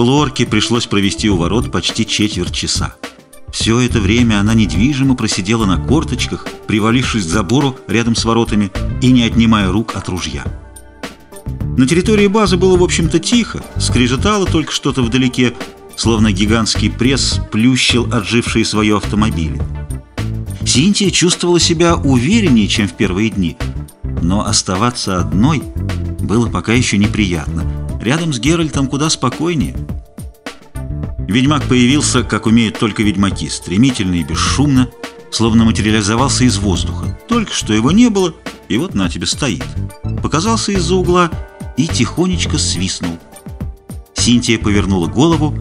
Полуорке пришлось провести у ворот почти четверть часа. Все это время она недвижимо просидела на корточках, привалившись к забору рядом с воротами и не отнимая рук от ружья. На территории базы было, в общем-то, тихо, скрежетало только что-то вдалеке, словно гигантский пресс плющил отжившие свое автомобили. Синтия чувствовала себя увереннее, чем в первые дни, но оставаться одной было пока еще неприятно. Рядом с Геральтом куда спокойнее. Ведьмак появился, как умеют только ведьмаки, стремительно и бесшумно, словно материализовался из воздуха. Только что его не было, и вот на тебе стоит. Показался из-за угла и тихонечко свистнул. Синтия повернула голову,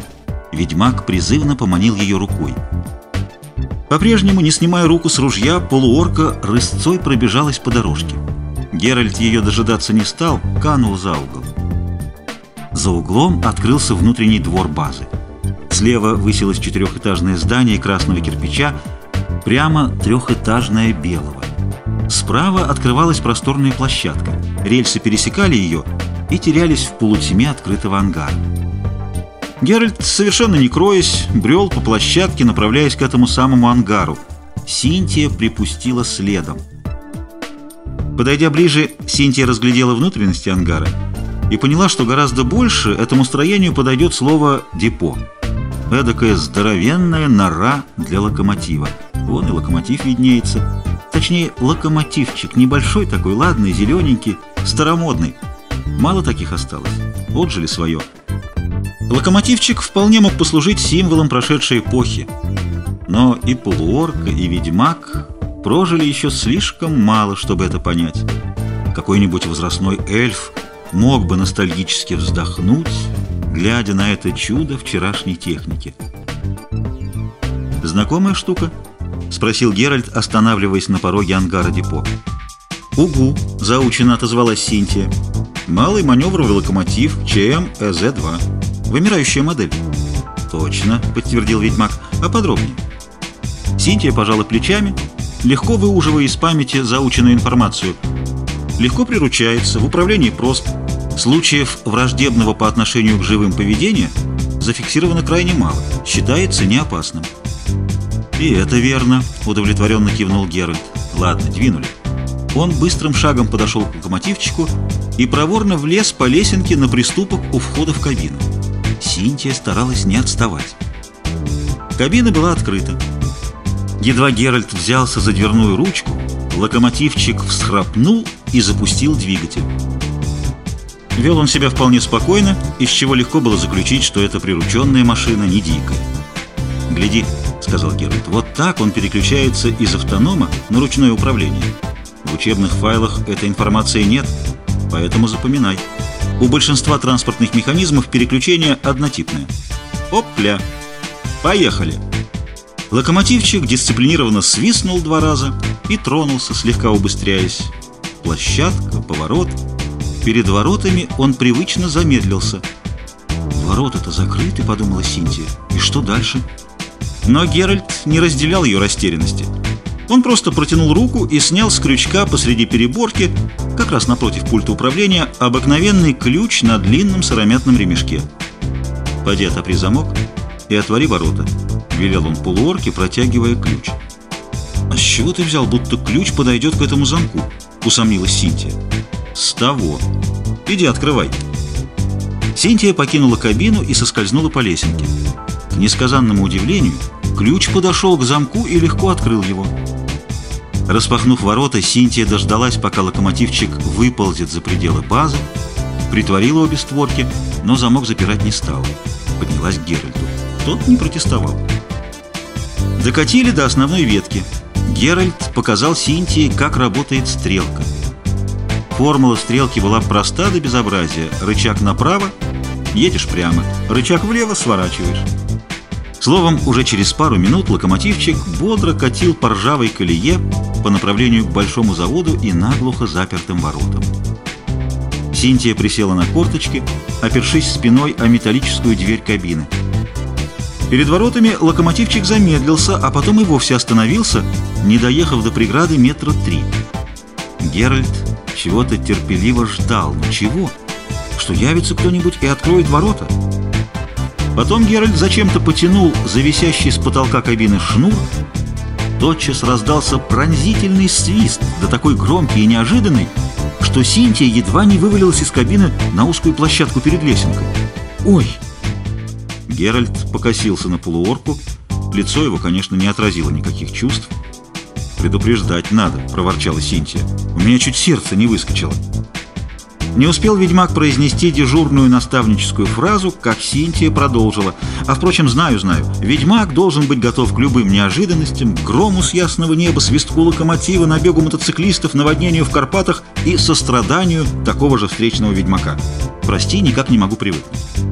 ведьмак призывно поманил ее рукой. По-прежнему, не снимая руку с ружья, полуорка рысцой пробежалась по дорожке. Геральт ее дожидаться не стал, канул за угол. За углом открылся внутренний двор базы. Слева высилось четырехэтажное здание красного кирпича, прямо трехэтажное белого. Справа открывалась просторная площадка. Рельсы пересекали ее и терялись в полутьме открытого ангара. Геральт, совершенно не кроясь, брел по площадке, направляясь к этому самому ангару. Синтия припустила следом. Подойдя ближе, Синтия разглядела внутренности ангара и поняла, что гораздо больше этому строению подойдет слово «депо». Эдакая здоровенная нора для локомотива. Вон и локомотив виднеется. Точнее, локомотивчик, небольшой такой, ладный, зелененький, старомодный. Мало таких осталось. Отжили свое. Локомотивчик вполне мог послужить символом прошедшей эпохи. Но и полуорка, и ведьмак прожили еще слишком мало, чтобы это понять. Какой-нибудь возрастной эльф мог бы ностальгически вздохнуть, глядя на это чудо вчерашней техники. «Знакомая штука?» — спросил Геральт, останавливаясь на пороге ангара депо. «Угу», — заучено отозвалась Синтия. «Малый маневровый локомотив ЧМ ЭЗ-2». Вымирающая модель. Точно, подтвердил ведьмак. А подробнее? Синтия пожала плечами, легко выуживая из памяти заученную информацию. Легко приручается, в управлении прост. Случаев враждебного по отношению к живым поведения зафиксировано крайне мало, считается неопасным. «И это верно», — удовлетворенно кивнул Геральт. «Ладно, двинули». Он быстрым шагом подошел к локомотивчику и проворно влез по лесенке на приступок у входа в кабину. Синтия старалась не отставать. Кабина была открыта. Едва Геральт взялся за дверную ручку, локомотивчик всхрапнул и запустил двигатель. Вел он себя вполне спокойно, из чего легко было заключить, что эта прирученная машина не дикая. «Гляди», — сказал Геральт, — «вот так он переключается из автонома на ручное управление. В учебных файлах этой информации нет, поэтому запоминай». У большинства транспортных механизмов переключение однотипное. Опля! Поехали! Локомотивчик дисциплинированно свистнул два раза и тронулся, слегка убыстряясь. Площадка, поворот. Перед воротами он привычно замедлился. «Ворота-то закрыты», — подумала Синтия. «И что дальше?» Но Геральт не разделял ее растерянности. Он просто протянул руку и снял с крючка посреди переборки, как раз напротив пульта управления, обыкновенный ключ на длинном сыромятном ремешке. «Поди отопри замок и отвори ворота», — велел он полуорке, протягивая ключ. «А с чего ты взял, будто ключ подойдет к этому замку?» — усомнилась Синтия. «С того. Иди открывай». Синтия покинула кабину и соскользнула по лесенке. К несказанному удивлению, ключ подошел к замку и легко открыл его. Распахнув ворота, Синтия дождалась, пока локомотивчик выползет за пределы базы, притворила обе створки, но замок запирать не стала. Поднялась к Геральту. Тот не протестовал. Докатили до основной ветки. Геральт показал Синтии, как работает стрелка. Формула стрелки была проста до безобразия. Рычаг направо — едешь прямо, рычаг влево — сворачиваешь. Словом, уже через пару минут локомотивчик бодро катил по ржавой колее по направлению к большому заводу и наглухо запертым воротам. Синтия присела на корточки, опершись спиной о металлическую дверь кабины. Перед воротами локомотивчик замедлился, а потом и вовсе остановился, не доехав до преграды метра три. Геральт чего-то терпеливо ждал. Чего? Что явится кто-нибудь и откроет ворота? Потом Геральт зачем-то потянул зависящий с потолка кабины шнур. Тотчас раздался пронзительный свист, да такой громкий и неожиданный, что Синтия едва не вывалилась из кабины на узкую площадку перед лесенкой. «Ой!» Геральт покосился на полуорку. Лицо его, конечно, не отразило никаких чувств. «Предупреждать надо», — проворчала Синтия. «У меня чуть сердце не выскочило». Не успел ведьмак произнести дежурную наставническую фразу, как Синтия продолжила. А, впрочем, знаю, знаю, ведьмак должен быть готов к любым неожиданностям, грому с ясного неба, свистку локомотива, набегу мотоциклистов, наводнению в Карпатах и состраданию такого же встречного ведьмака. Прости, никак не могу привыкнуть.